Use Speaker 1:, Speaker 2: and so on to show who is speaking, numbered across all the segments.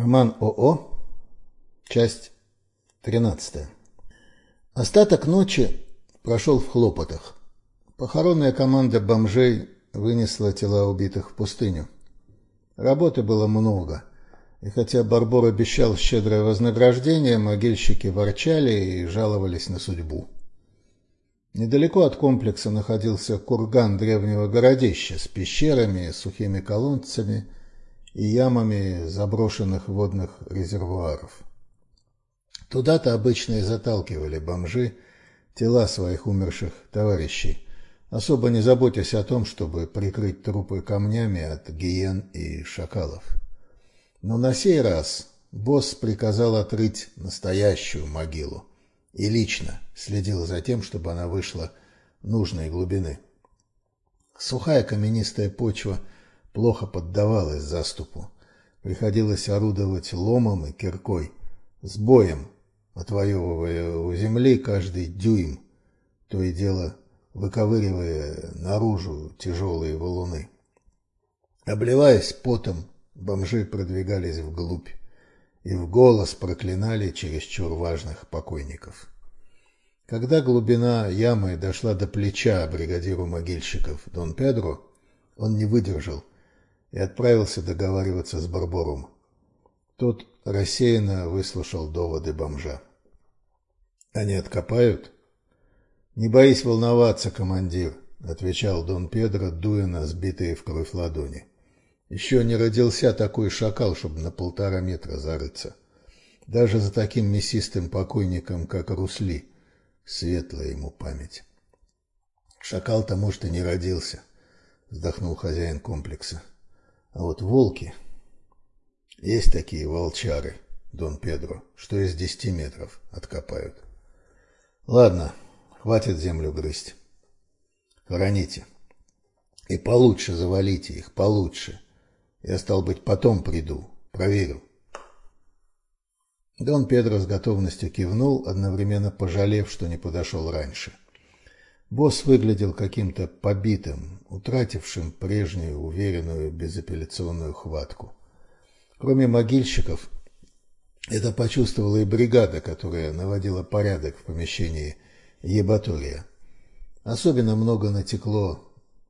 Speaker 1: Роман ОО, часть 13. Остаток ночи прошел в хлопотах. Похоронная команда бомжей вынесла тела убитых в пустыню. Работы было много, и хотя Барбор обещал щедрое вознаграждение, могильщики ворчали и жаловались на судьбу. Недалеко от комплекса находился курган древнего городища с пещерами, сухими колодцами и ямами заброшенных водных резервуаров. Туда-то обычно и заталкивали бомжи тела своих умерших товарищей, особо не заботясь о том, чтобы прикрыть трупы камнями от гиен и шакалов. Но на сей раз босс приказал отрыть настоящую могилу и лично следил за тем, чтобы она вышла нужной глубины. Сухая каменистая почва – плохо поддавалась заступу. Приходилось орудовать ломом и киркой, с боем, отвоевывая у земли каждый дюйм, то и дело выковыривая наружу тяжелые валуны. Обливаясь потом, бомжи продвигались вглубь и в голос проклинали чересчур важных покойников. Когда глубина ямы дошла до плеча бригадиру могильщиков Дон Педро, он не выдержал и отправился договариваться с Барбором. Тот рассеянно выслушал доводы бомжа. «Они откопают?» «Не боись волноваться, командир», — отвечал Дон Педро, дуя на сбитые в кровь ладони. «Еще не родился такой шакал, чтобы на полтора метра зарыться. Даже за таким мясистым покойником, как Русли, светлая ему память». «Шакал-то, может, и не родился», — вздохнул хозяин комплекса. А вот волки... Есть такие волчары, Дон Педро, что из десяти метров откопают. Ладно, хватит землю грызть. Хороните. И получше завалите их, получше. Я, стал быть, потом приду, проверю. Дон Педро с готовностью кивнул, одновременно пожалев, что не подошел раньше. — Босс выглядел каким-то побитым, утратившим прежнюю уверенную безапелляционную хватку. Кроме могильщиков, это почувствовала и бригада, которая наводила порядок в помещении ебатория. Особенно много натекло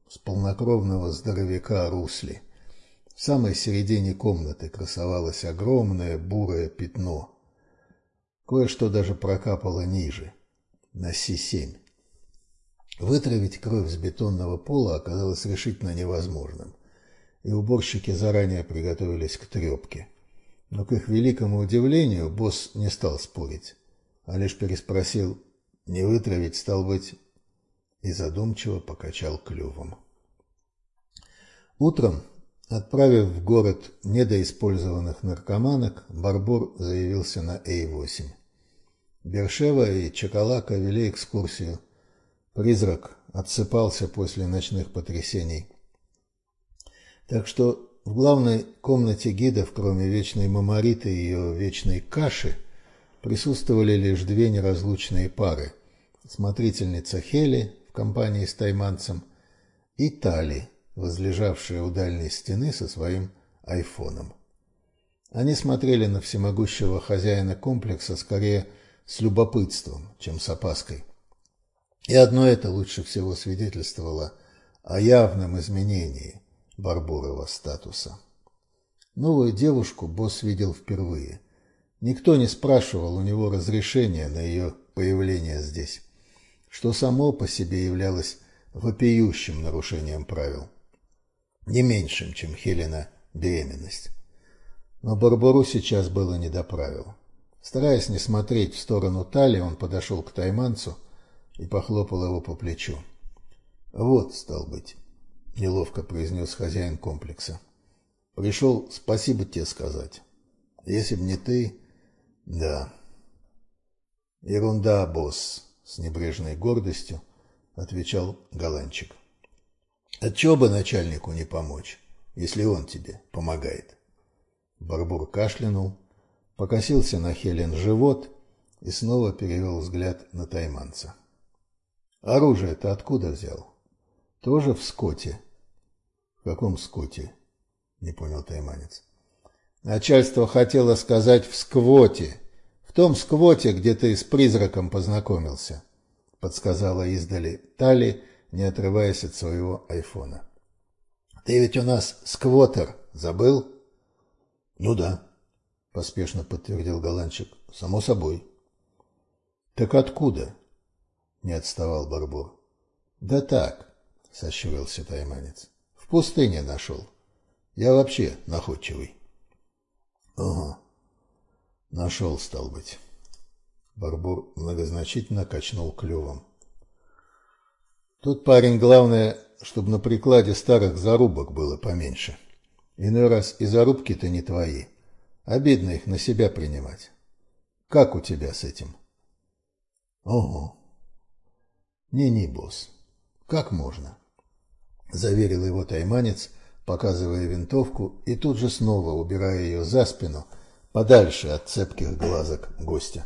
Speaker 1: с полнокровного здоровяка Русли. В самой середине комнаты красовалось огромное бурое пятно. Кое-что даже прокапало ниже, на Си-7. Вытравить кровь с бетонного пола оказалось решительно невозможным, и уборщики заранее приготовились к трепке. Но, к их великому удивлению, босс не стал спорить, а лишь переспросил «не вытравить, стал быть...» и задумчиво покачал клювом. Утром, отправив в город недоиспользованных наркоманок, Барбур заявился на Эй-8. Бершева и Чакалака вели экскурсию Призрак отсыпался после ночных потрясений. Так что в главной комнате гидов, кроме вечной мамориты и ее вечной каши, присутствовали лишь две неразлучные пары. Смотрительница Хели в компании с тайманцем и Тали, возлежавшая у дальней стены со своим айфоном. Они смотрели на всемогущего хозяина комплекса скорее с любопытством, чем с опаской. И одно это лучше всего свидетельствовало о явном изменении Барбурова статуса. Новую девушку босс видел впервые. Никто не спрашивал у него разрешения на ее появление здесь, что само по себе являлось вопиющим нарушением правил. Не меньшим, чем Хелена беременность. Но Барбару сейчас было не до правил. Стараясь не смотреть в сторону Тали, он подошел к тайманцу и похлопал его по плечу. «Вот, стал быть», — неловко произнес хозяин комплекса. «Пришел спасибо тебе сказать. Если б не ты...» «Да». «Ерунда, босс», — с небрежной гордостью отвечал Голландчик. «Отчего бы начальнику не помочь, если он тебе помогает?» Барбур кашлянул, покосился на Хелен живот и снова перевел взгляд на тайманца. Оружие ты откуда взял? Тоже в скоте? В каком скоте? Не понял тайманец. Начальство хотело сказать в сквоте, в том сквоте, где ты с призраком познакомился, подсказала издали Тали, не отрываясь от своего айфона. Ты ведь у нас сквотер, забыл? Ну да, поспешно подтвердил голландчик. Само собой. Так откуда? Не отставал Барбур. Да так, сощурился тайманец. В пустыне нашел. Я вообще находчивый. Ага. Нашел, стал быть. Барбур многозначительно качнул клювом. Тут парень, главное, чтобы на прикладе старых зарубок было поменьше. Иной раз и зарубки-то не твои. Обидно их на себя принимать. Как у тебя с этим? Ого. Не-не, босс. Как можно? Заверил его тайманец, показывая винтовку и тут же снова убирая ее за спину, подальше от цепких глазок гостя.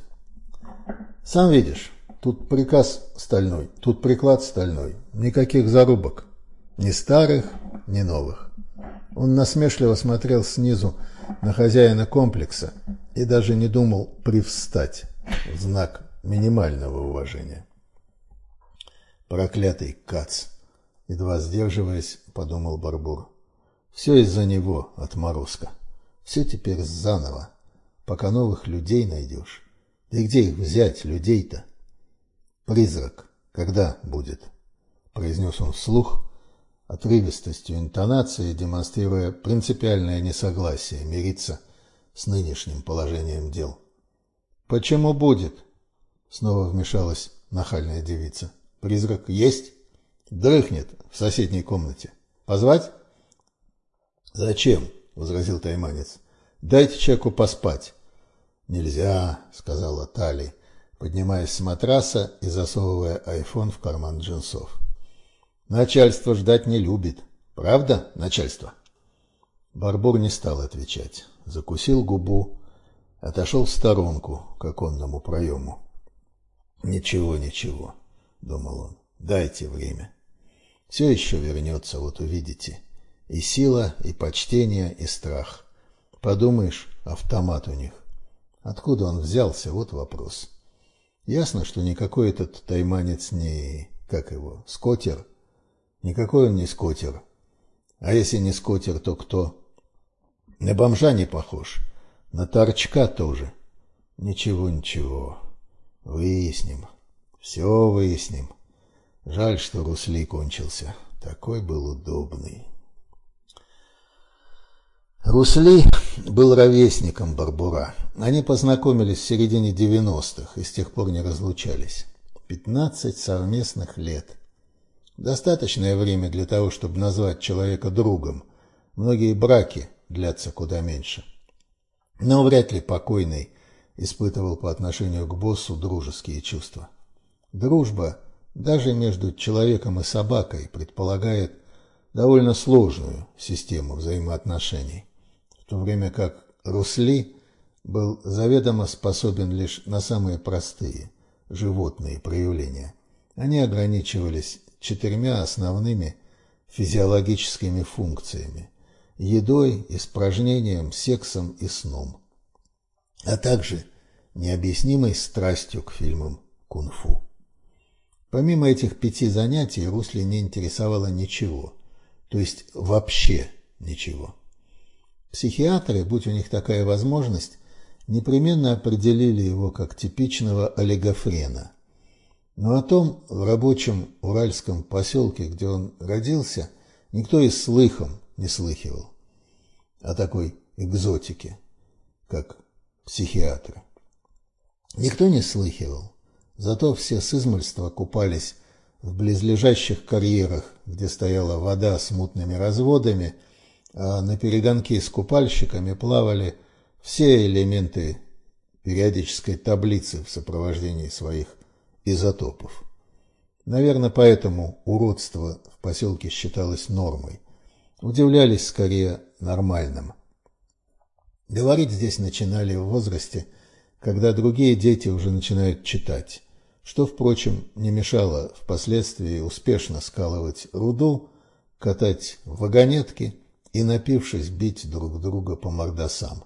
Speaker 1: Сам видишь, тут приказ стальной, тут приклад стальной, никаких зарубок, ни старых, ни новых. Он насмешливо смотрел снизу на хозяина комплекса и даже не думал привстать в знак минимального уважения. Проклятый Кац! Едва сдерживаясь, подумал Барбур. Все из-за него, отморозка. Все теперь заново, пока новых людей найдешь. И где их взять, людей-то? Призрак, когда будет? Произнес он вслух, отрывистостью интонации, демонстрируя принципиальное несогласие мириться с нынешним положением дел. «Почему будет?» — снова вмешалась нахальная девица. «Призрак есть? Дрыхнет в соседней комнате. Позвать?» «Зачем?» — возразил тайманец. «Дайте человеку поспать». «Нельзя», — сказала Тали, поднимаясь с матраса и засовывая айфон в карман джинсов. «Начальство ждать не любит. Правда, начальство?» Барбур не стал отвечать. Закусил губу, отошел в сторонку к оконному проему. «Ничего, ничего», — думал он, — «дайте время. Все еще вернется, вот увидите». И сила, и почтение, и страх. Подумаешь, автомат у них. Откуда он взялся, вот вопрос. Ясно, что никакой этот тайманец не... как его, скотер. Никакой он не скотер. А если не скотер, то кто? На бомжа не похож. На торчка тоже. Ничего, ничего. Выясним. Все выясним. Жаль, что Русли кончился. Такой был удобный. Русли был ровесником Барбура. Они познакомились в середине 90-х и с тех пор не разлучались. 15 совместных лет. Достаточное время для того, чтобы назвать человека другом. Многие браки длятся куда меньше. Но вряд ли покойный испытывал по отношению к боссу дружеские чувства. Дружба даже между человеком и собакой предполагает довольно сложную систему взаимоотношений то время как Русли был заведомо способен лишь на самые простые животные проявления. Они ограничивались четырьмя основными физиологическими функциями – едой, испражнением, сексом и сном, а также необъяснимой страстью к фильмам кунг-фу. Помимо этих пяти занятий Русли не интересовало ничего, то есть вообще ничего. Психиатры, будь у них такая возможность, непременно определили его как типичного олигофрена. Но о том в рабочем уральском поселке, где он родился, никто и слыхом не слыхивал. О такой экзотике, как психиатры. Никто не слыхивал, зато все с измольства купались в близлежащих карьерах, где стояла вода с мутными разводами – а на перегонки с купальщиками плавали все элементы периодической таблицы в сопровождении своих изотопов. Наверное, поэтому уродство в поселке считалось нормой. Удивлялись скорее нормальным. Говорить здесь начинали в возрасте, когда другие дети уже начинают читать, что, впрочем, не мешало впоследствии успешно скалывать руду, катать вагонетки и, напившись, бить друг друга по мордасам,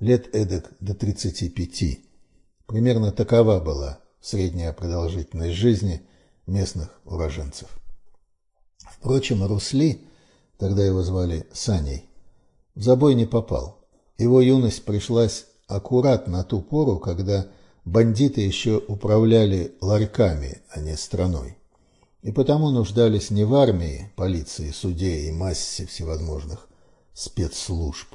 Speaker 1: лет эдак до 35. Примерно такова была средняя продолжительность жизни местных уроженцев. Впрочем, Русли, тогда его звали Саней, в забой не попал. Его юность пришлась аккурат на ту пору, когда бандиты еще управляли ларьками, а не страной. И потому нуждались не в армии, полиции, суде и массе всевозможных спецслужб,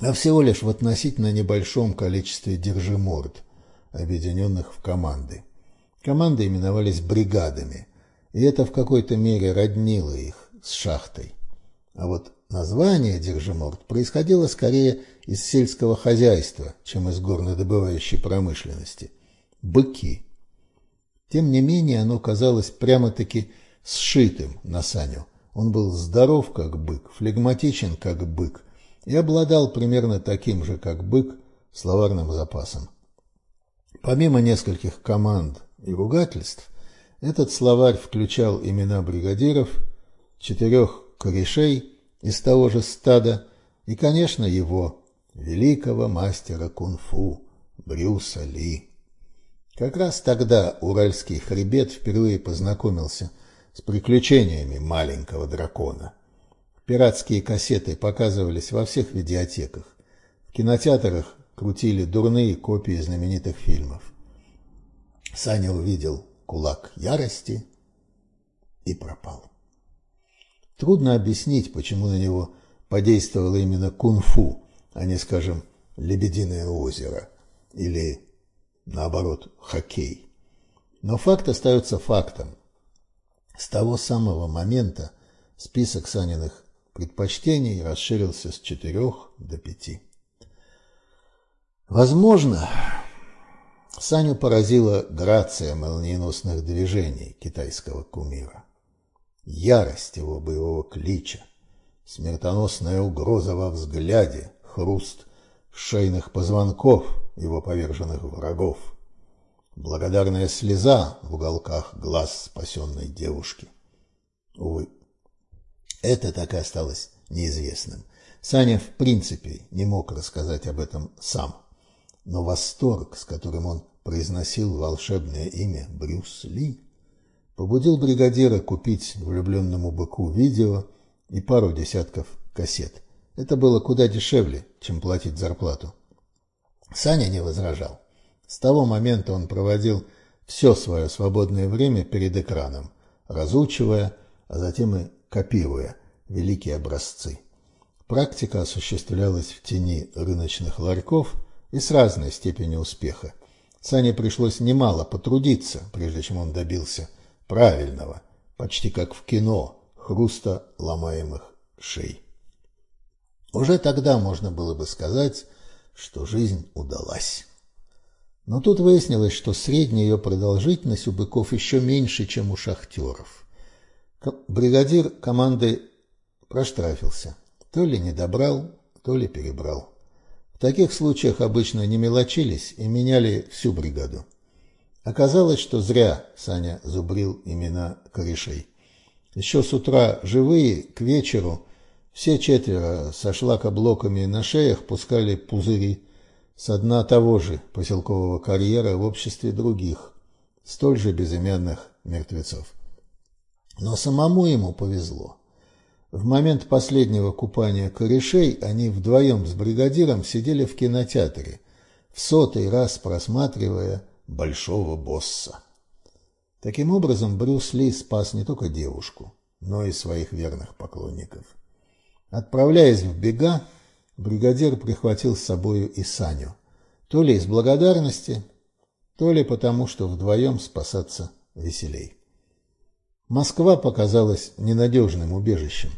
Speaker 1: а всего лишь в относительно небольшом количестве держиморд, объединенных в команды. Команды именовались бригадами, и это в какой-то мере роднило их с шахтой. А вот название держиморд происходило скорее из сельского хозяйства, чем из горнодобывающей промышленности. Быки. Тем не менее, оно казалось прямо-таки сшитым на Саню. Он был здоров, как бык, флегматичен, как бык, и обладал примерно таким же, как бык, словарным запасом. Помимо нескольких команд и ругательств, этот словарь включал имена бригадиров, четырех корешей из того же стада и, конечно, его, великого мастера кунг-фу Брюса Ли. Как раз тогда Уральский хребет впервые познакомился с приключениями маленького дракона – Пиратские кассеты показывались во всех видеотеках. В кинотеатрах крутили дурные копии знаменитых фильмов. Саня увидел кулак ярости и пропал. Трудно объяснить, почему на него подействовало именно кунг-фу, а не, скажем, «Лебединое озеро» или, наоборот, хоккей. Но факт остается фактом. С того самого момента список Саниных предпочтений расширился с четырех до пяти. Возможно, Саню поразила грация молниеносных движений китайского кумира, ярость его боевого клича, смертоносная угроза во взгляде, хруст шейных позвонков его поверженных врагов, благодарная слеза в уголках глаз спасенной девушки. Увы, это так и осталось неизвестным. Саня в принципе не мог рассказать об этом сам. Но восторг, с которым он произносил волшебное имя Брюс Ли, побудил бригадира купить влюбленному быку видео и пару десятков кассет. Это было куда дешевле, чем платить зарплату. Саня не возражал. С того момента он проводил все свое свободное время перед экраном, разучивая, а затем и копируя великие образцы. Практика осуществлялась в тени рыночных ларьков и с разной степенью успеха. Сане пришлось немало потрудиться, прежде чем он добился правильного, почти как в кино, хруста ломаемых шей. Уже тогда можно было бы сказать, что жизнь удалась. Но тут выяснилось, что средняя ее продолжительность у быков еще меньше, чем у шахтеров. Бригадир команды проштрафился. То ли не добрал, то ли перебрал. В таких случаях обычно не мелочились и меняли всю бригаду. Оказалось, что зря Саня зубрил имена корешей. Еще с утра живые, к вечеру все четверо со шлакоблоками на шеях пускали пузыри с дна того же поселкового карьера в обществе других, столь же безымянных мертвецов. Но самому ему повезло. В момент последнего купания корешей они вдвоем с бригадиром сидели в кинотеатре, в сотый раз просматривая «Большого босса». Таким образом, Брюс Ли спас не только девушку, но и своих верных поклонников. Отправляясь в бега, бригадир прихватил с собою и Саню, то ли из благодарности, то ли потому, что вдвоем спасаться веселей. Москва показалась ненадежным убежищем.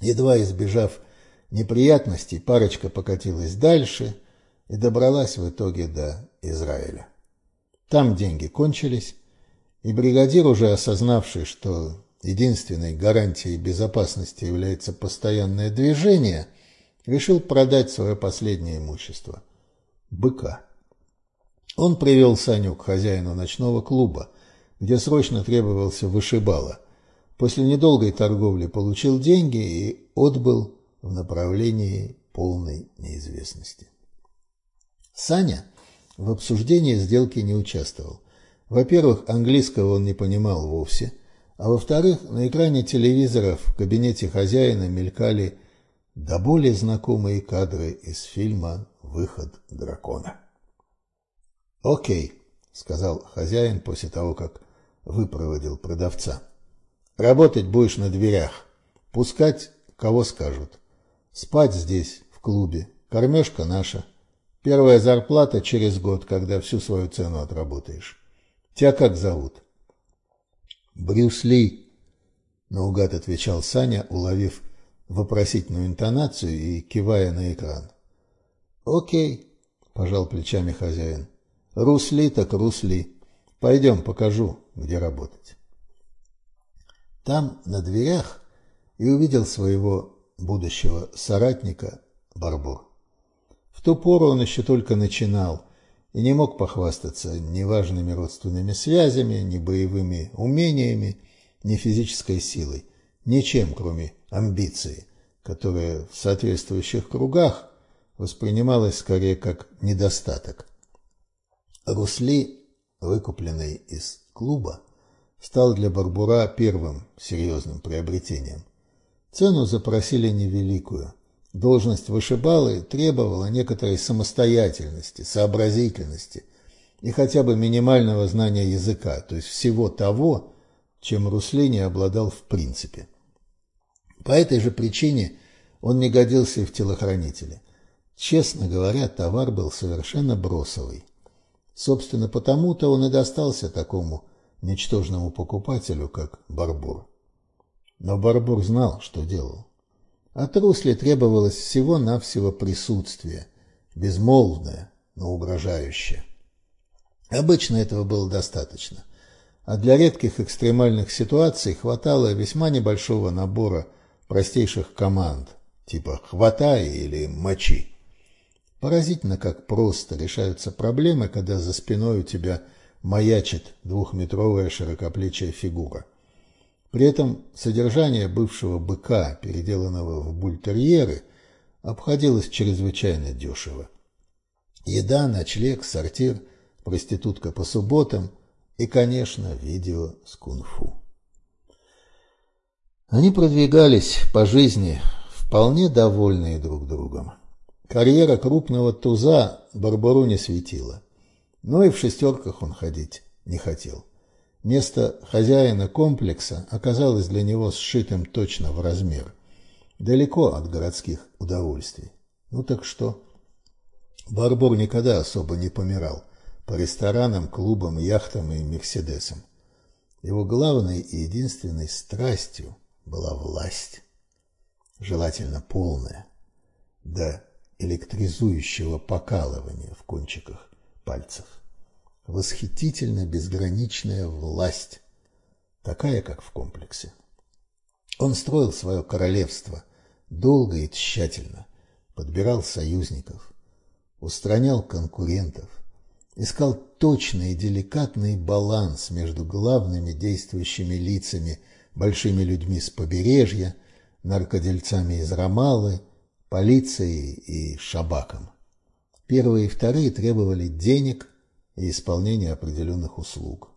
Speaker 1: Едва избежав неприятностей, парочка покатилась дальше и добралась в итоге до Израиля. Там деньги кончились, и бригадир, уже осознавший, что единственной гарантией безопасности является постоянное движение, решил продать свое последнее имущество – быка. Он привел Саню к хозяину ночного клуба – где срочно требовался вышибала. После недолгой торговли получил деньги и отбыл в направлении полной неизвестности. Саня в обсуждении сделки не участвовал. Во-первых, английского он не понимал вовсе, а во-вторых, на экране телевизора в кабинете хозяина мелькали до более знакомые кадры из фильма «Выход дракона». «Окей», — сказал хозяин после того, как выпроводил продавца. «Работать будешь на дверях. Пускать, кого скажут. Спать здесь, в клубе. Кормежка наша. Первая зарплата через год, когда всю свою цену отработаешь. Тебя как зовут?» «Брюс Ли», — наугад отвечал Саня, уловив вопросительную интонацию и кивая на экран. «Окей», — пожал плечами хозяин. «Русли так русли. Пойдем, покажу, где работать». Там, на дверях, и увидел своего будущего соратника Барбур. В ту пору он еще только начинал и не мог похвастаться ни важными родственными связями, ни боевыми умениями, ни физической силой, ничем, кроме амбиции, которая в соответствующих кругах воспринималась скорее как недостаток. Русли, выкупленный из клуба, стал для Барбура первым серьезным приобретением. Цену запросили невеликую. Должность вышибалы требовала некоторой самостоятельности, сообразительности и хотя бы минимального знания языка, то есть всего того, чем Русли не обладал в принципе. По этой же причине он не годился и в телохранителе. Честно говоря, товар был совершенно бросовый. Собственно, потому-то он и достался такому ничтожному покупателю, как Барбур. Но Барбур знал, что делал. От Русли требовалось всего-навсего присутствие, безмолвное, но угрожающее. Обычно этого было достаточно, а для редких экстремальных ситуаций хватало весьма небольшого набора простейших команд, типа «хватай» или «мочи». Поразительно, как просто решаются проблемы, когда за спиной у тебя маячит двухметровая широкоплечая фигура. При этом содержание бывшего быка, переделанного в бультерьеры, обходилось чрезвычайно дешево. Еда, ночлег, сортир, проститутка по субботам и, конечно, видео с кунг-фу. Они продвигались по жизни, вполне довольные друг другом. Карьера крупного туза Барбару не светила. Но и в шестерках он ходить не хотел. Место хозяина комплекса оказалось для него сшитым точно в размер. Далеко от городских удовольствий. Ну так что? Барбур никогда особо не помирал по ресторанам, клубам, яхтам и мерседесам. Его главной и единственной страстью была власть. Желательно полная. Да электризующего покалывания в кончиках пальцев. Восхитительно безграничная власть, такая, как в комплексе. Он строил свое королевство долго и тщательно, подбирал союзников, устранял конкурентов, искал точный и деликатный баланс между главными действующими лицами, большими людьми с побережья, наркодельцами из Рамалы – полицией и шабаком. Первые и вторые требовали денег и исполнения определенных услуг.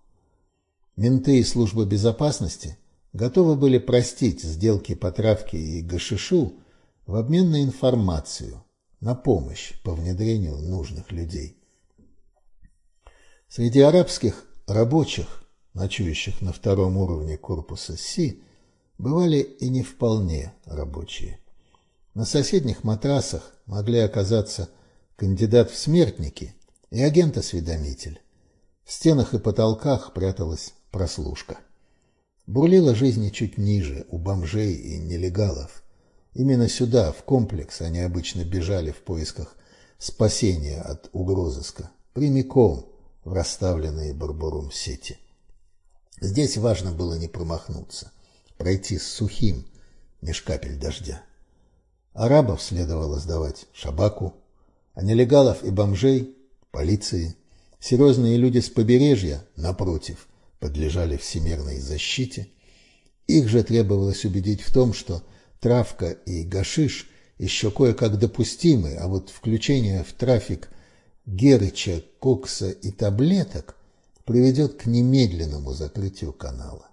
Speaker 1: Менты и служба безопасности готовы были простить сделки по травке и гашишу в обмен на информацию, на помощь по внедрению нужных людей. Среди арабских рабочих, ночующих на втором уровне корпуса Си, бывали и не вполне рабочие. На соседних матрасах могли оказаться кандидат в смертники и агент-осведомитель. В стенах и потолках пряталась прослушка. Бурлила жизнь чуть ниже, у бомжей и нелегалов. Именно сюда, в комплекс, они обычно бежали в поисках спасения от угрозыска, прямиком в расставленные барбарум сети. Здесь важно было не промахнуться, пройти с сухим, меж капель дождя. Арабов следовало сдавать шабаку, а нелегалов и бомжей – полиции. Серьезные люди с побережья, напротив, подлежали всемирной защите. Их же требовалось убедить в том, что травка и гашиш еще кое-как допустимы, а вот включение в трафик герыча, кокса и таблеток приведет к немедленному закрытию канала.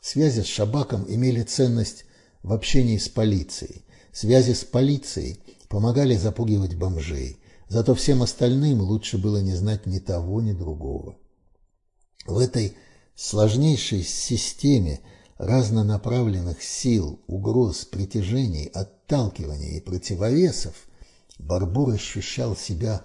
Speaker 1: Связи с Шабаком имели ценность в общении с полицией. Связи с полицией помогали запугивать бомжей. Зато всем остальным лучше было не знать ни того, ни другого. В этой сложнейшей системе разнонаправленных сил, угроз, притяжений, отталкиваний и противовесов Барбур ощущал себя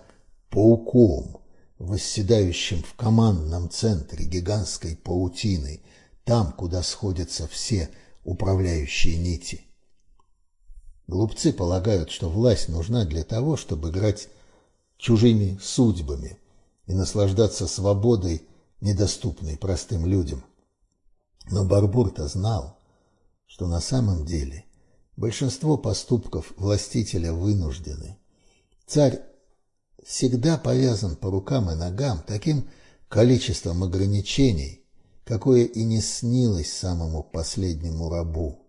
Speaker 1: пауком, восседающим в командном центре гигантской паутины, там, куда сходятся все управляющие нити. Глупцы полагают, что власть нужна для того, чтобы играть чужими судьбами и наслаждаться свободой, недоступной простым людям. Но Барбур-то знал, что на самом деле большинство поступков властителя вынуждены. Царь всегда повязан по рукам и ногам таким количеством ограничений, какое и не снилось самому последнему рабу.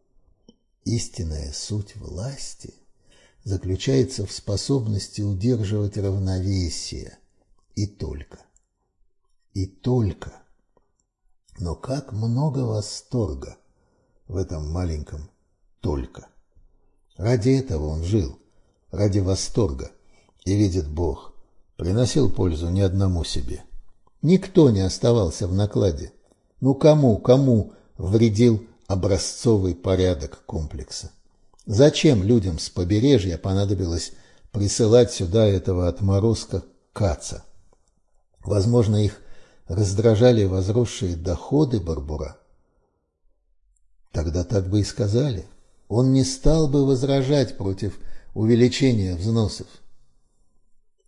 Speaker 1: Истинная суть власти заключается в способности удерживать равновесие. И только. И только. Но как много восторга в этом маленьком «только». Ради этого он жил, ради восторга, и видит Бог, приносил пользу ни одному себе. Никто не оставался в накладе. Ну кому, кому вредил образцовый порядок комплекса? Зачем людям с побережья понадобилось присылать сюда этого отморозка Каца? Возможно, их раздражали возросшие доходы Барбура. Тогда так бы и сказали. Он не стал бы возражать против увеличения взносов.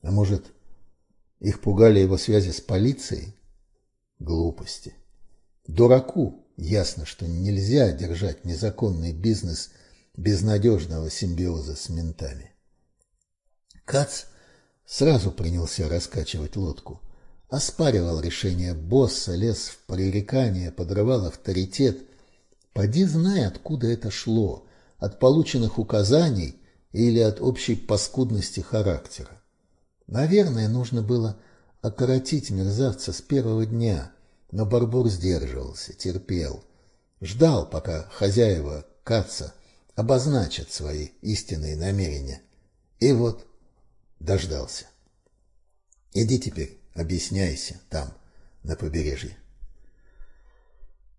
Speaker 1: А может, их пугали его связи с полицией? Глупости. Дураку ясно, что нельзя держать незаконный бизнес без надежного симбиоза с ментами. Кац сразу принялся раскачивать лодку. Оспаривал решение босса, лез в пререкания, подрывал авторитет. Поди знай, откуда это шло, от полученных указаний или от общей паскудности характера. Наверное, нужно было окоротить мерзавца с первого дня, но Барбур сдерживался, терпел. Ждал, пока хозяева Каца обозначат свои истинные намерения. И вот дождался. Иди теперь, объясняйся там, на побережье.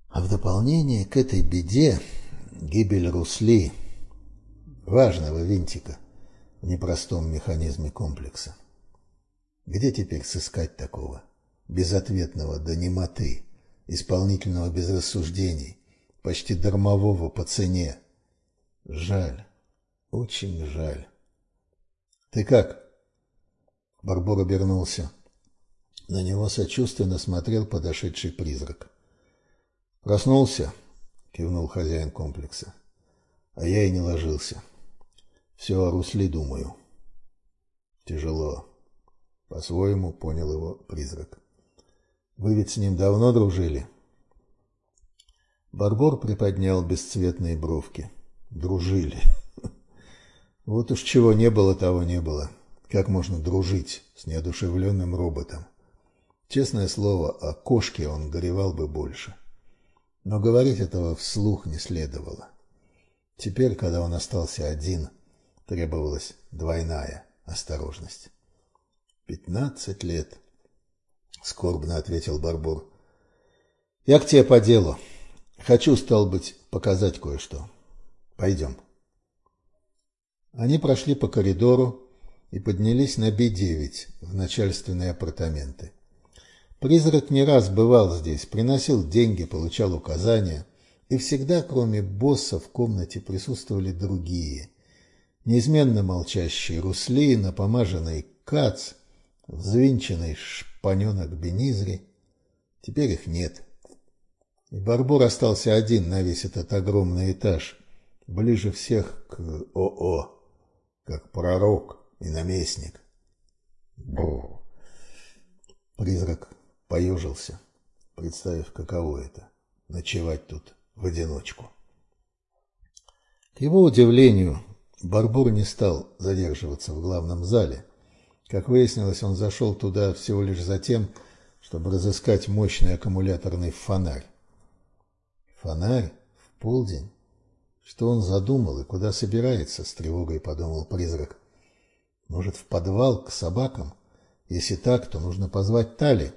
Speaker 1: А в дополнение к этой беде гибель Русли, важного винтика в непростом механизме комплекса. Где теперь сыскать такого безответного до немоты, исполнительного без рассуждений, почти дармового по цене? Жаль, очень жаль. Ты как? Барбор обернулся. На него сочувственно смотрел подошедший призрак. Проснулся, кивнул хозяин комплекса. А я и не ложился. Все о русле думаю. Тяжело. По-своему понял его призрак. Вы ведь с ним давно дружили? Барбор приподнял бесцветные бровки. Дружили. Вот уж чего не было, того не было. Как можно дружить с неодушевленным роботом? Честное слово, о кошке он горевал бы больше. Но говорить этого вслух не следовало. Теперь, когда он остался один, требовалась двойная осторожность. «Пятнадцать лет», — скорбно ответил Барбур. «Я к тебе по делу. Хочу, стал быть, показать кое-что. Пойдем». Они прошли по коридору и поднялись на Би-9 в начальственные апартаменты. Призрак не раз бывал здесь, приносил деньги, получал указания, и всегда, кроме босса, в комнате присутствовали другие. Неизменно молчащий Русли, напомаженный Кац взвинченный шпаненок Бенизри. Теперь их нет. И Барбур остался один на весь этот огромный этаж, ближе всех к ОО, как пророк и наместник. Бррр. Призрак поежился, представив, каково это — ночевать тут в одиночку. К его удивлению, Барбур не стал задерживаться в главном зале. Как выяснилось, он зашел туда всего лишь за тем, чтобы разыскать мощный аккумуляторный фонарь. Фонарь? В полдень? Что он задумал и куда собирается, с тревогой подумал призрак. Может, в подвал к собакам? Если так, то нужно позвать Тали.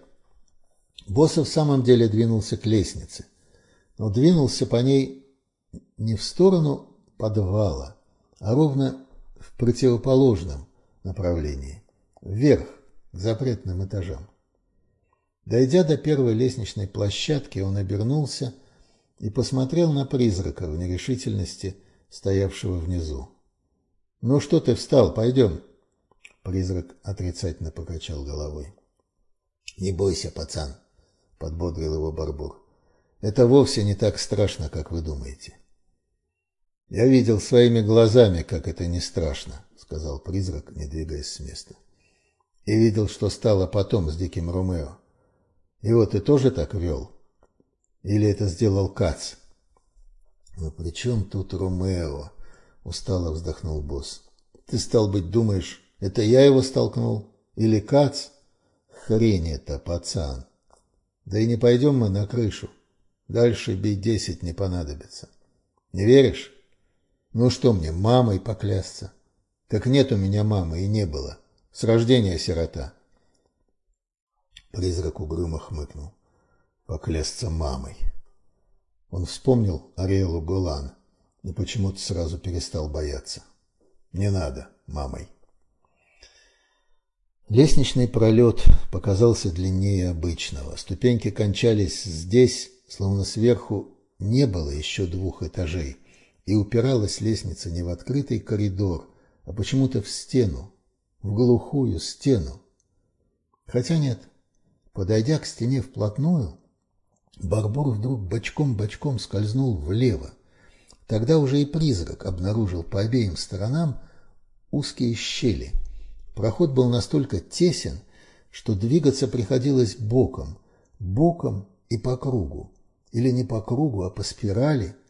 Speaker 1: Босс в самом деле двинулся к лестнице, но двинулся по ней не в сторону подвала, а ровно в противоположном направлении, вверх, к запретным этажам. Дойдя до первой лестничной площадки, он обернулся и посмотрел на призрака в нерешительности, стоявшего внизу. «Ну что ты встал? Пойдем!» Призрак отрицательно покачал головой. «Не бойся, пацан!» — подбодрил его Барбур. «Это вовсе не так страшно, как вы думаете». «Я видел своими глазами, как это не страшно», — сказал призрак, не двигаясь с места. «И видел, что стало потом с Диким Ромео. Его ты тоже так вел? Или это сделал Кац?» «Ну при чем тут Ромео?» — устало вздохнул босс. «Ты, стал быть, думаешь, это я его столкнул? Или Кац?» «Хрень это, пацан! Да и не пойдем мы на крышу. Дальше Би-10 не понадобится. Не веришь?» Ну что мне, мамой поклясться? Так нет у меня мамы и не было. С рождения сирота. Призрак угрюмо хмыкнул. Поклясться мамой. Он вспомнил Ариэлу Голан и почему-то сразу перестал бояться. Не надо, мамой. Лестничный пролет показался длиннее обычного. Ступеньки кончались здесь, словно сверху не было еще двух этажей и упиралась лестница не в открытый коридор, а почему-то в стену, в глухую стену. Хотя нет, подойдя к стене вплотную, Барбур вдруг бочком-бочком скользнул влево. Тогда уже и призрак обнаружил по обеим сторонам узкие щели. Проход был настолько тесен, что двигаться приходилось боком, боком и по кругу. Или не по кругу, а по спирали –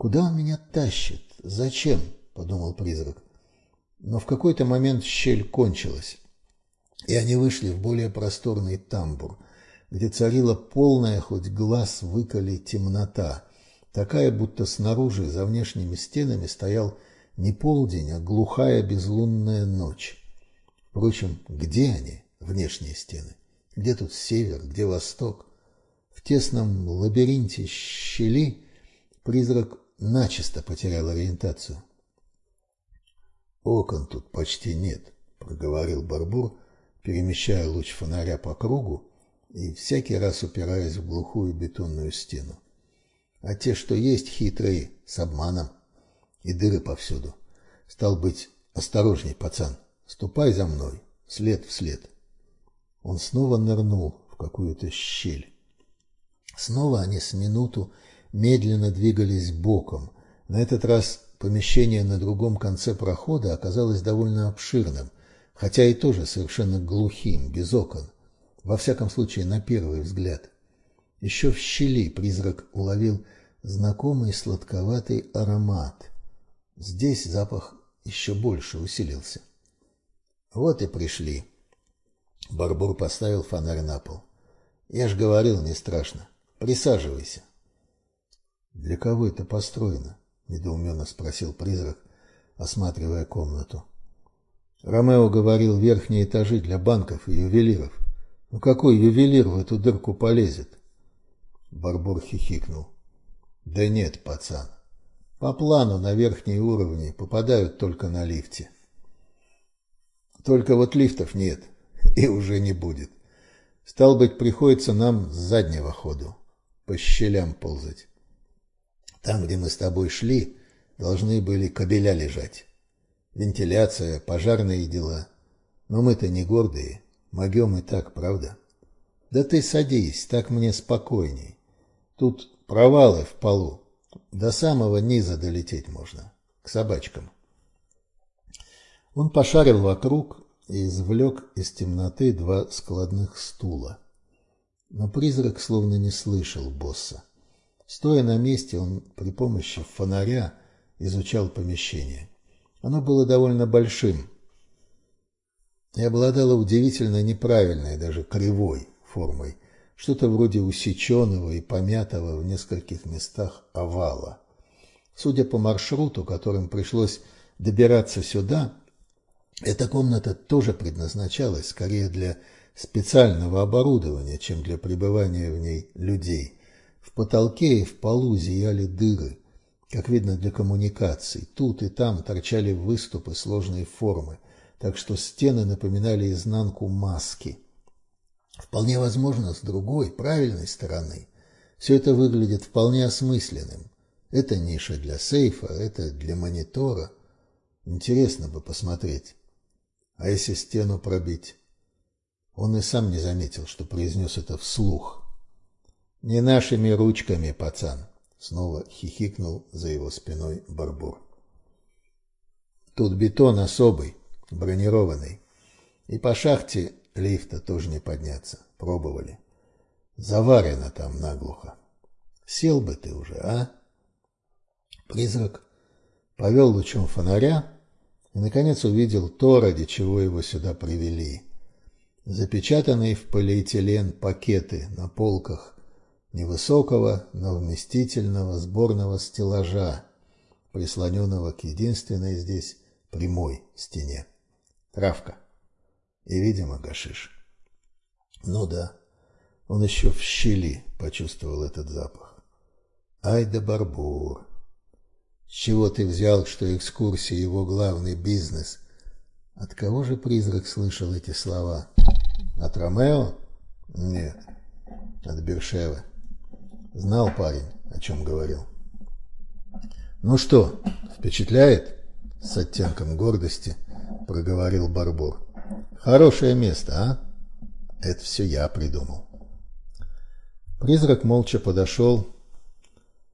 Speaker 1: «Куда он меня тащит? Зачем?» – подумал призрак. Но в какой-то момент щель кончилась, и они вышли в более просторный тамбур, где царила полная, хоть глаз выколи, темнота, такая, будто снаружи, за внешними стенами, стоял не полдень, а глухая безлунная ночь. Впрочем, где они, внешние стены? Где тут север, где восток? В тесном лабиринте щели призрак начисто потерял ориентацию. «Окон тут почти нет», — проговорил Барбур, перемещая луч фонаря по кругу и всякий раз упираясь в глухую бетонную стену. «А те, что есть, хитрые, с обманом, и дыры повсюду. Стал быть, осторожней, пацан, ступай за мной, след в след». Он снова нырнул в какую-то щель. Снова они с минуту медленно двигались боком. На этот раз помещение на другом конце прохода оказалось довольно обширным, хотя и тоже совершенно глухим, без окон. Во всяком случае, на первый взгляд. Еще в щели призрак уловил знакомый сладковатый аромат. Здесь запах еще больше усилился. Вот и пришли. Барбур поставил фонарь на пол. Я ж говорил, не страшно. Присаживайся. «Для кого это построено?» – недоуменно спросил призрак, осматривая комнату. Ромео говорил, верхние этажи для банков и ювелиров. Ну какой ювелир в эту дырку полезет? Барбур хихикнул. Да нет, пацан. По плану на верхние уровни попадают только на лифте. Только вот лифтов нет и уже не будет. Стал быть, приходится нам с заднего ходу по щелям ползать. Там, где мы с тобой шли, должны были кабеля лежать. Вентиляция, пожарные дела. Но мы-то не гордые, могем и так, правда? Да ты садись, так мне спокойней. Тут провалы в полу. До самого низа долететь можно, к собачкам. Он пошарил вокруг и извлек из темноты два складных стула. Но призрак словно не слышал босса. Стоя на месте, он при помощи фонаря изучал помещение. Оно было довольно большим и обладало удивительно неправильной, даже кривой формой, что-то вроде усеченного и помятого в нескольких местах овала. Судя по маршруту, которым пришлось добираться сюда, эта комната тоже предназначалась скорее для специального оборудования, чем для пребывания в ней людей. В потолке и в полу зияли дыры, как видно для коммуникаций. Тут и там торчали выступы сложной формы, так что стены напоминали изнанку маски. Вполне возможно, с другой, правильной стороны, все это выглядит вполне осмысленным. Это ниша для сейфа, это для монитора. Интересно бы посмотреть. А если стену пробить? Он и сам не заметил, что произнес это вслух. «Не нашими ручками, пацан!» Снова хихикнул за его спиной Барбур. «Тут бетон особый, бронированный. И по шахте лифта тоже не подняться. Пробовали. Заварено там наглухо. Сел бы ты уже, а?» Призрак повел лучом фонаря и, наконец, увидел то, ради чего его сюда привели запечатанные в полиэтилен пакеты на полках невысокого, но вместительного сборного стеллажа, прислоненного к единственной здесь прямой стене. Травка. И, видимо, гашиш. Ну да, он еще в щели почувствовал этот запах. Ай да барбур! С чего ты взял, что экскурсия его главный бизнес? От кого же призрак слышал эти слова? От Ромео? Нет, от Бершевы. Знал парень, о чем говорил. Ну что, впечатляет? С оттенком гордости проговорил Барбур. Хорошее место, а? Это все я придумал. Призрак молча подошел,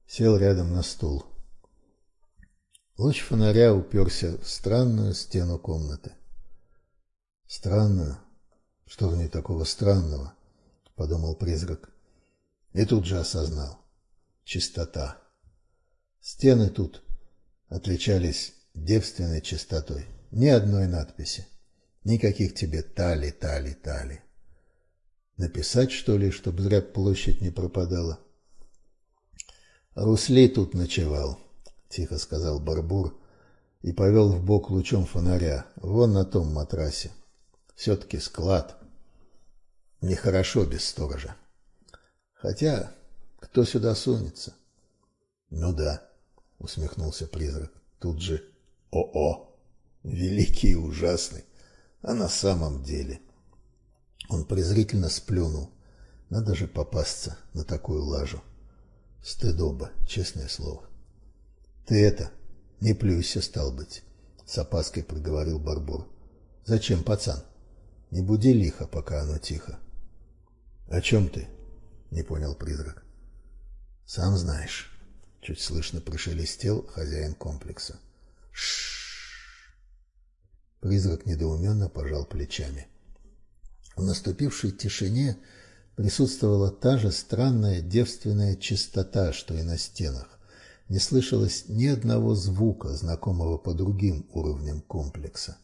Speaker 1: сел рядом на стул. Луч фонаря уперся в странную стену комнаты. Странную, что в ней такого странного? подумал призрак. И тут же осознал: чистота. Стены тут отличались девственной чистотой. Ни одной надписи, никаких тебе тали, тали, тали. Написать что ли, чтобы зря площадь не пропадала? Русли тут ночевал, тихо сказал Барбур и повел в бок лучом фонаря. Вон на том матрасе. все таки склад. Нехорошо без сторожа. Хотя, кто сюда сунется? Ну да, усмехнулся призрак. Тут же о-о, великий и ужасный. А на самом деле он презрительно сплюнул. Надо же попасться на такую лажу. Стыдоба, честное слово. Ты это, не плюйся, стал быть, с опаской проговорил Барбур. Зачем, пацан? Не буди лихо, пока оно тихо. О чем ты? Не понял призрак. Сам знаешь, чуть слышно прошелестел хозяин комплекса. Шш. Призрак недоуменно пожал плечами. В наступившей тишине присутствовала та же странная девственная чистота, что и на стенах. Не слышалось ни одного звука, знакомого по другим уровням комплекса.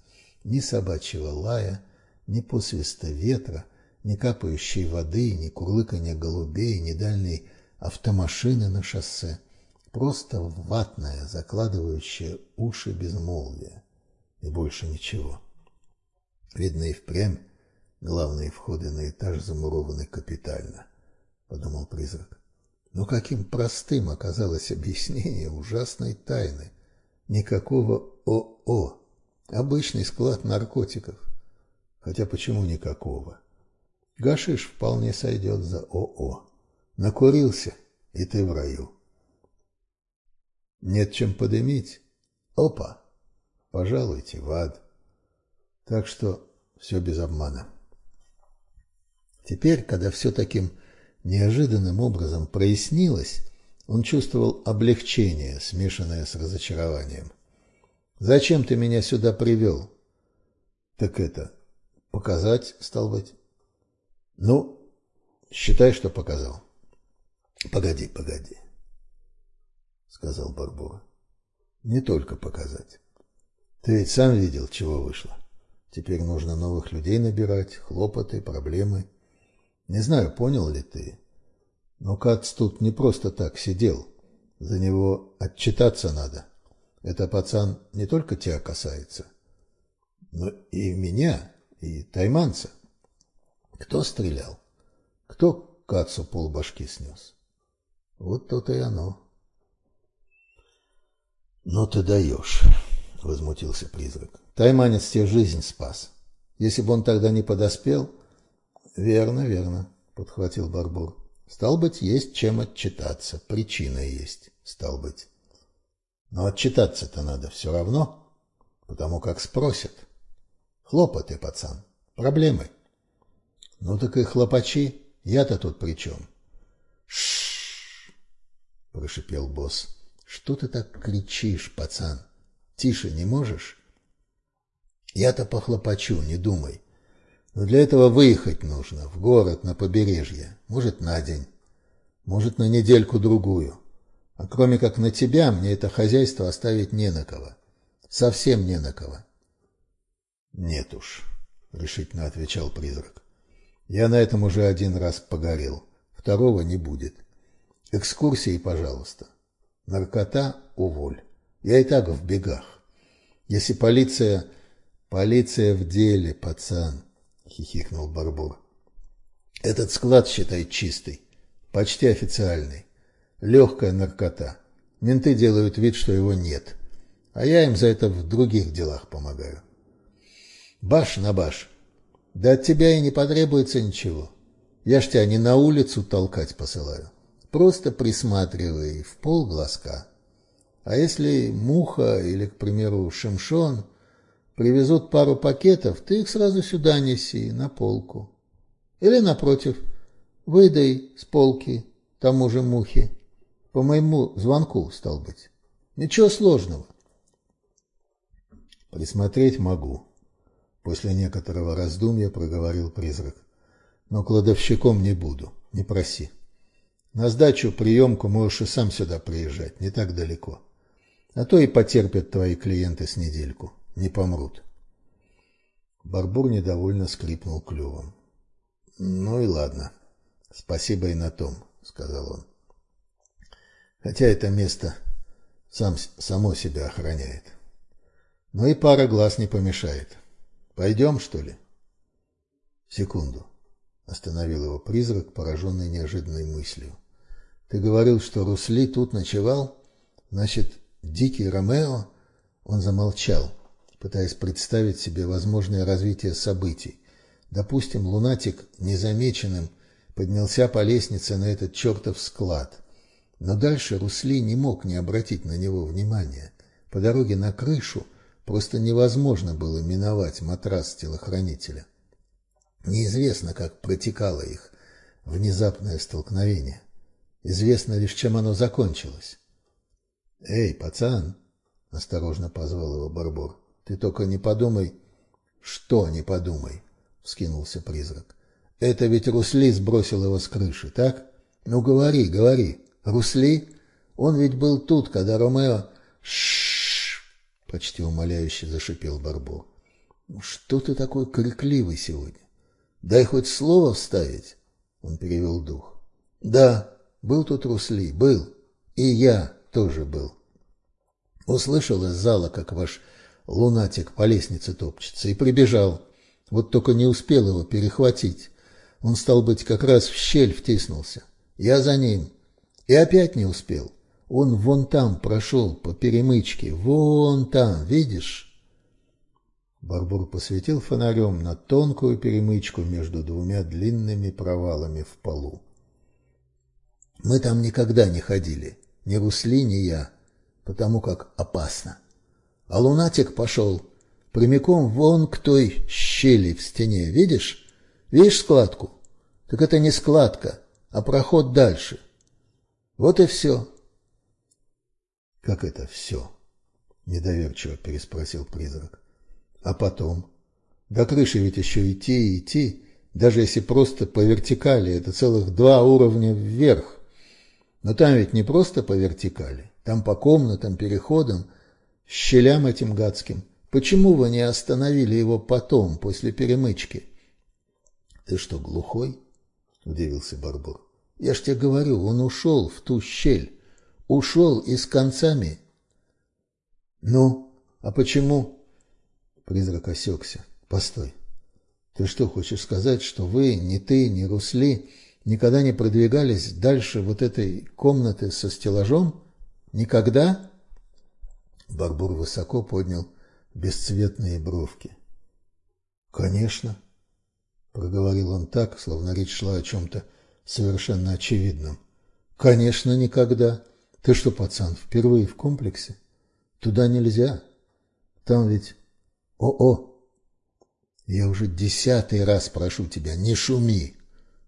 Speaker 1: Ни собачьего лая, ни посвиста ветра, ни капающей воды, ни курлыканья голубей, ни дальней автомашины на шоссе. Просто ватное, закладывающее уши безмолвие. И больше ничего. Видно и впрямь главные входы на этаж замурованы капитально, подумал призрак. Но каким простым оказалось объяснение ужасной тайны. Никакого ОО. Обычный склад наркотиков. Хотя почему никакого? Гашиш вполне сойдет за ОО. Накурился, и ты в раю. Нет чем подымить? Опа! Пожалуйте в ад. Так что все без обмана. Теперь, когда все таким неожиданным образом прояснилось, он чувствовал облегчение, смешанное с разочарованием. «Зачем ты меня сюда привел?» «Так это, показать, стал быть?» Ну, считай, что показал. Погоди, погоди, сказал Барбура. Не только показать. Ты ведь сам видел, чего вышло. Теперь нужно новых людей набирать, хлопоты, проблемы. Не знаю, понял ли ты, но Кац тут не просто так сидел. За него отчитаться надо. Это, пацан, не только тебя касается, но и меня, и тайманца. Кто стрелял? Кто Кацу полбашки снес? Вот то-то и оно. «Ну ты даешь!» — возмутился призрак. «Тайманец тебе жизнь спас. Если бы он тогда не подоспел...» «Верно, верно», — подхватил Барбур. «Стал быть, есть чем отчитаться. Причина есть, стал быть. Но отчитаться-то надо все равно, потому как спросят. Хлопоты, пацан, проблемы. Ну так и хлопачи, я-то тут при чем?» «Ш-ш-ш!» прошипел босс. Что ты так кричишь, пацан? Тише не можешь? Я-то похлопочу, не думай. Но для этого выехать нужно, в город, на побережье. Может, на день. Может, на недельку-другую. А кроме как на тебя, мне это хозяйство оставить не на кого. Совсем не на кого. Нет уж, решительно отвечал призрак. Я на этом уже один раз погорел. Второго не будет. Экскурсии, пожалуйста. Наркота – уволь. Я и так в бегах. Если полиция... Полиция в деле, пацан, хихикнул Барбур. Этот склад считай чистый, почти официальный. Легкая наркота. Менты делают вид, что его нет. А я им за это в других делах помогаю. Баш на баш. Да от тебя и не потребуется ничего. Я ж тебя не на улицу толкать посылаю. Просто присматривай в пол глазка. А если муха или, к примеру, шимшон привезут пару пакетов, ты их сразу сюда неси, на полку. Или, напротив, выдай с полки тому же мухе. По моему звонку, стал быть. Ничего сложного. Присмотреть могу. После некоторого раздумья проговорил призрак. Но кладовщиком не буду, не проси. На сдачу приемку можешь и сам сюда приезжать, не так далеко. А то и потерпят твои клиенты с недельку, не помрут. Барбур недовольно скрипнул клювом. Ну и ладно. Спасибо и на том, сказал он. Хотя это место сам само себя охраняет. Но и пара глаз не помешает. Пойдем, что ли? Секунду. Остановил его призрак, пораженный неожиданной мыслью. Ты говорил, что Русли тут ночевал? Значит, Дикий Ромео? Он замолчал, пытаясь представить себе возможное развитие событий. Допустим, лунатик незамеченным поднялся по лестнице на этот чертов склад. Но дальше Русли не мог не обратить на него внимания. По дороге на крышу просто невозможно было миновать матрас телохранителя. Неизвестно, как протекало их внезапное столкновение. Известно лишь, чем оно закончилось. «Эй, пацан!» — осторожно позвал его Барбор. «Ты только не подумай...» «Что не подумай?» — вскинулся призрак. «Это ведь Русли сбросил его с крыши, так? Ну, говори, говори. Русли? Он ведь был тут, когда Ромео...» «Ш-ш-ш!» — почти умоляюще зашипел Барбор. «Ну, что ты такой крикливый сегодня? Дай хоть слово вставить!» Он перевел дух. «Да, был тут Русли, был. И я тоже был. Услышал из зала, как ваш лунатик по лестнице топчется, и прибежал. Вот только не успел его перехватить. Он, стал быть, как раз в щель втиснулся. Я за ним. И опять не успел. Он вон там прошел, по перемычке. Вон там, видишь? Барбур посветил фонарем на тонкую перемычку между двумя длинными провалами в полу. Мы там никогда не ходили, ни Русли, ни я, потому как опасно. А лунатик пошел прямиком вон к той щели в стене, видишь? Видишь складку? Так это не складка, а проход дальше. Вот и все. Как это все? Недоверчиво переспросил призрак. А потом? До крыши ведь еще идти и идти, даже если просто по вертикали, это целых два уровня вверх. Но там ведь не просто по вертикали, там по комнатам, переходам, щелям этим гадским, Почему вы не остановили его потом, после перемычки? Ты что, глухой? Удивился Барбур. Я ж тебе говорю, он ушел в ту щель. Ушел и с концами. Ну, а почему? Призрак осекся. Постой. Ты что, хочешь сказать, что вы, ни ты, ни Русли, никогда не продвигались дальше вот этой комнаты со стеллажом? Никогда? Барбур высоко поднял бесцветные бровки. «Конечно», — проговорил он так, словно речь шла о чем-то совершенно очевидном. «Конечно, никогда. Ты что, пацан, впервые в комплексе? Туда нельзя. Там ведь... О-о! Я уже десятый раз прошу тебя, не шуми.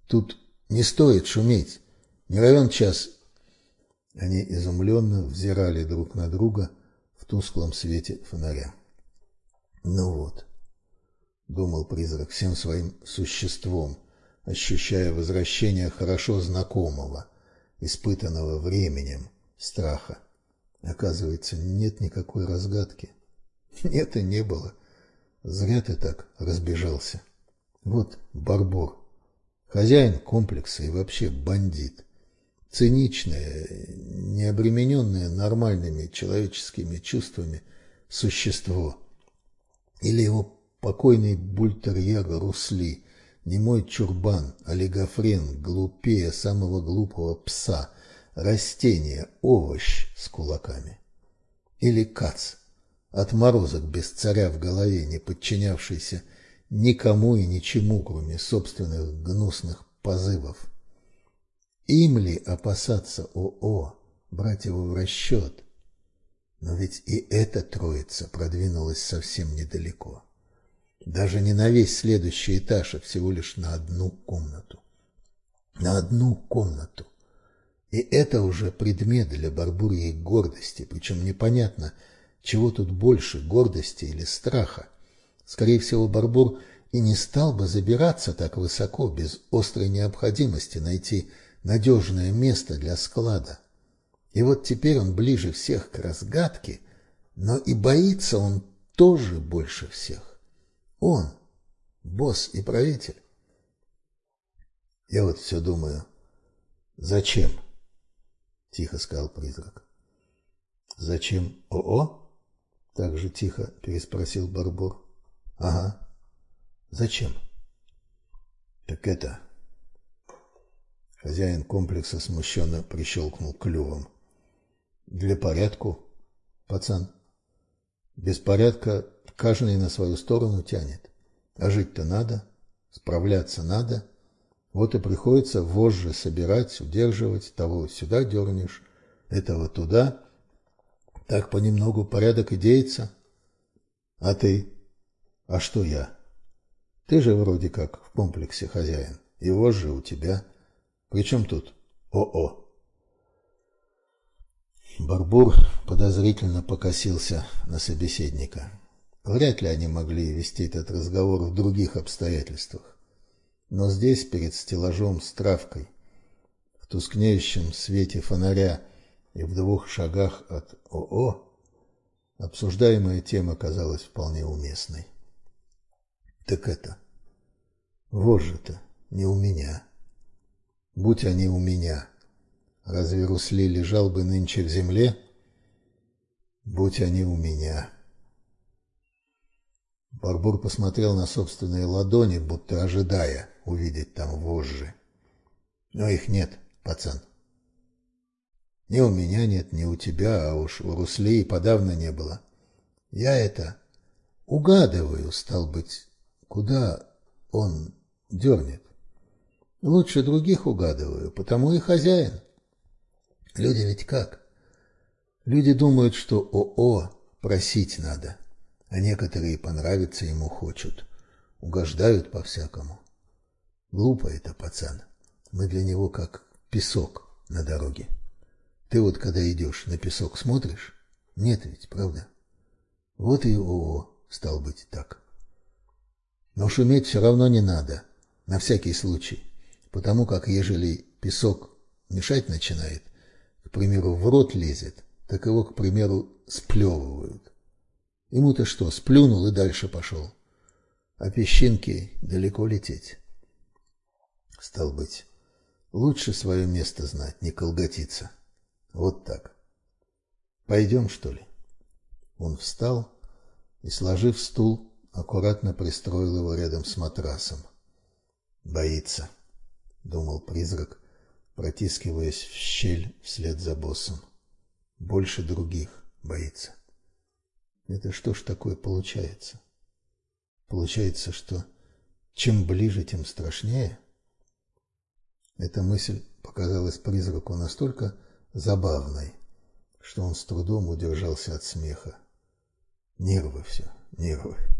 Speaker 1: Тут не стоит шуметь. Не равен час». Они изумленно взирали друг на друга в тусклом свете фонаря. Ну вот, думал призрак всем своим существом, ощущая возвращение хорошо знакомого, испытанного временем страха. Оказывается, нет никакой разгадки. Нет и не было. Зря ты так разбежался. Вот Барбор, хозяин комплекса и вообще бандит. Циничное, не обремененное нормальными человеческими чувствами существо – или его покойный бультерьер Русли, немой чурбан, олигофрен, глупее самого глупого пса, растение, овощ с кулаками. Или кац, отморозок без царя в голове, не подчинявшийся никому и ничему, кроме собственных гнусных позывов. Им ли опасаться ОО, брать его в расчет? Но ведь и эта троица продвинулась совсем недалеко. Даже не на весь следующий этаж, а всего лишь на одну комнату. На одну комнату. И это уже предмет для Барбурьей гордости, причем непонятно, чего тут больше, гордости или страха. Скорее всего, Барбур и не стал бы забираться так высоко без острой необходимости найти надежное место для склада. И вот теперь он ближе всех к разгадке, но и боится он тоже больше всех. Он, босс и правитель. Я вот все думаю, зачем? Тихо сказал призрак. Зачем ОО? Так же тихо переспросил Барбур. Ага. Зачем? Так это... Хозяин комплекса смущенно прищелкнул клювом. Для порядку, пацан. Без порядка каждый на свою сторону тянет. А жить-то надо, справляться надо. Вот и приходится вожжи собирать, удерживать, того сюда дернешь, этого туда. Так понемногу порядок и деется. А ты? А что я? Ты же вроде как в комплексе хозяин, и вожжи у тебя. Причем тут ОО? Барбур подозрительно покосился на собеседника. Вряд ли они могли вести этот разговор в других обстоятельствах. Но здесь, перед стеллажом с травкой, в тускнеющем свете фонаря и в двух шагах от ОО, обсуждаемая тема казалась вполне уместной. Так это, вожжи-то не у меня. Будь они у меня, Разве Русли лежал бы нынче в земле? Будь они у меня. Барбур посмотрел на собственные ладони, будто ожидая увидеть там вожжи. Но их нет, пацан. Ни у меня нет, ни у тебя, а уж у Русли и подавно не было. Я это угадываю, стал быть, куда он дернет. Лучше других угадываю, потому и хозяин. Люди ведь как? Люди думают, что ОО просить надо, а некоторые понравиться ему хочут, угождают по-всякому. Глупо это, пацан. Мы для него как песок на дороге. Ты вот когда идешь, на песок смотришь? Нет ведь, правда? Вот и ООО стал быть так. Но шуметь все равно не надо, на всякий случай, потому как ежели песок мешать начинает, к примеру, в рот лезет, так его, к примеру, сплевывают. Ему-то что, сплюнул и дальше пошел. А песчинки далеко лететь. Стал быть, лучше свое место знать, не колготиться. Вот так. Пойдем, что ли? Он встал и, сложив стул, аккуратно пристроил его рядом с матрасом. Боится, думал призрак, протискиваясь в щель вслед за боссом. Больше других боится. Это что ж такое получается? Получается, что чем ближе, тем страшнее. Эта мысль показалась призраку настолько забавной, что он с трудом удержался от смеха. Нервы все, нервы.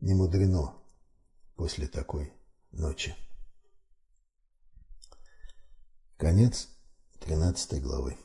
Speaker 1: Не мудрено после такой ночи. Конец тринадцатой главы.